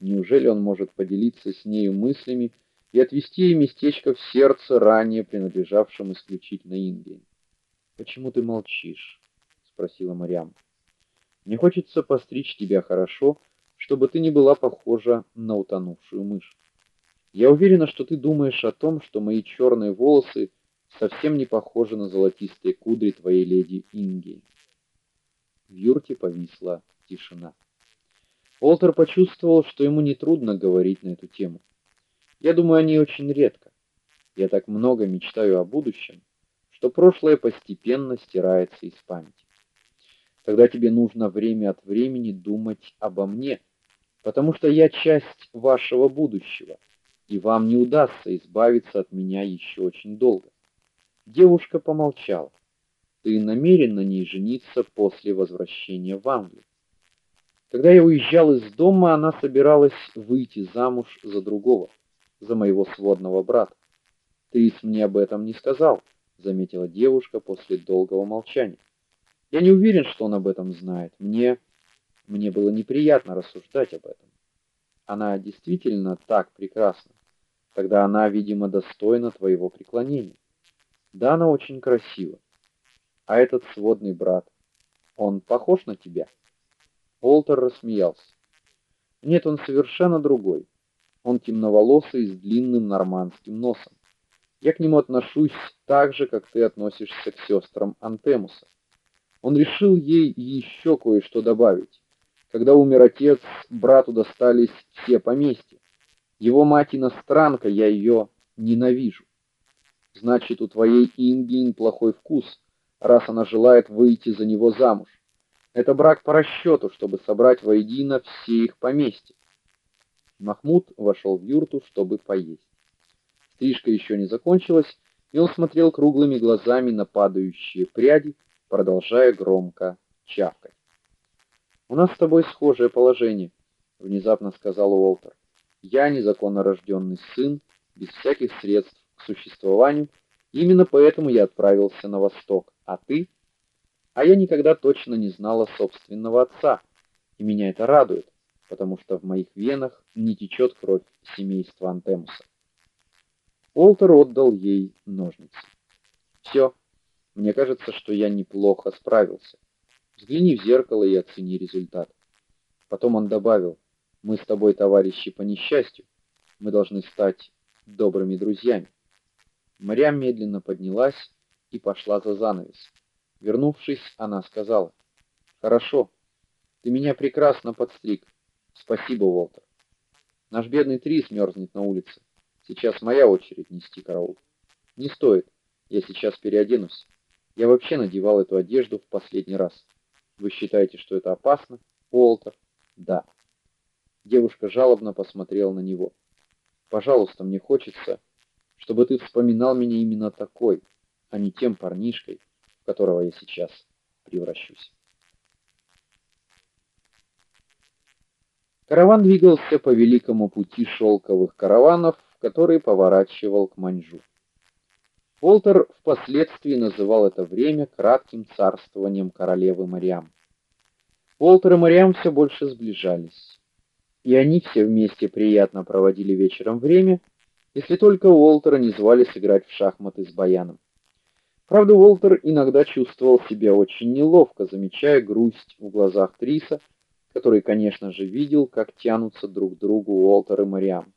Неужели он может поделиться с нею мыслями и отвести ей местечко в сердце, ранее принадлежавшем исключительно Инге? "Почему ты молчишь?" спросила Марьям. "Мне хочется постричь тебя хорошо, чтобы ты не была похожа на утонувшую мышь. Я уверена, что ты думаешь о том, что мои черные волосы совсем не похожи на золотистые кудри твоей леди Инги". В юрте повисла тишина. Олтер почувствовал, что ему не трудно говорить на эту тему. Я думаю о ней очень редко. Я так много мечтаю о будущем, что прошлое постепенно стирается из памяти. Тогда тебе нужно время от времени думать обо мне, потому что я часть вашего будущего, и вам не удастся избавиться от меня еще очень долго. Девушка помолчала. Ты намерен на ней жениться после возвращения в Англию? Когда я уезжал из дома, она собиралась выйти замуж за другого, за моего сводного брата. Ты мне об этом не сказал, заметила девушка после долгого молчания. Я не уверен, что он об этом знает. Мне мне было неприятно рассуждать об этом. Она действительно так прекрасна. Тогда она, видимо, достойна твоего преклонения. Да, она очень красива. А этот сводный брат, он похож на тебя? Олтер рассмеялся. Нет, он совершенно другой. Он темноволосый с длинным нормандским носом. Я к нему отношусь так же, как ты относишься к сестрам Антемуса. Он решил ей еще кое-что добавить. Когда умер отец, брату достались все поместья. Его мать иностранка, я ее ненавижу. Значит, у твоей Инги плохой вкус, раз она желает выйти за него замуж. Это брак по расчету, чтобы собрать воедино все их поместья. Махмуд вошел в юрту, чтобы поесть. Стрижка еще не закончилась, и он смотрел круглыми глазами на падающие пряди, продолжая громко чавкать. У нас с тобой схожее положение, внезапно сказал Уолтер. Я незаконно рожденный сын, без всяких средств к существованию, именно поэтому я отправился на восток. А ты а я никогда точно не знала собственного отца, и меня это радует, потому что в моих венах не течет кровь семейства Антемуса. Олтер отдал ей ножницы. Все. Мне кажется, что я неплохо справился. Взгляни в зеркало и оцени результат. Потом он добавил: "Мы с тобой товарищи по несчастью. Мы должны стать добрыми друзьями". Марьям медленно поднялась и пошла за занавес. Вернувшись, она сказала: "Хорошо. Ты меня прекрасно подстриг. Спасибо, Волтер. Наш бедный Трис мерзнет на улице. Сейчас моя очередь нести караул. Не стоит. Я сейчас переоденусь. Я вообще надевал эту одежду в последний раз. Вы считаете, что это опасно, Волтер? Да. Девушка жалобно посмотрела на него. Пожалуйста, мне хочется, чтобы ты вспоминал меня именно такой, а не тем парнишкой, которого я сейчас превращусь. Караван двигался по великому пути шелковых караванов, который поворачивал к Маньчжу. Волтер впоследствии называл это время кратким царствованием королевы Мариам. Волтер и Мариам все больше сближались, и они все вместе приятно проводили вечером время, если только Волтера не звали сыграть в шахматы с Баяном. Правда, Уолтер иногда чувствовал себя очень неловко, замечая грусть в глазах Триса, который, конечно же, видел, как тянутся друг к другу Уолтер и Мариам.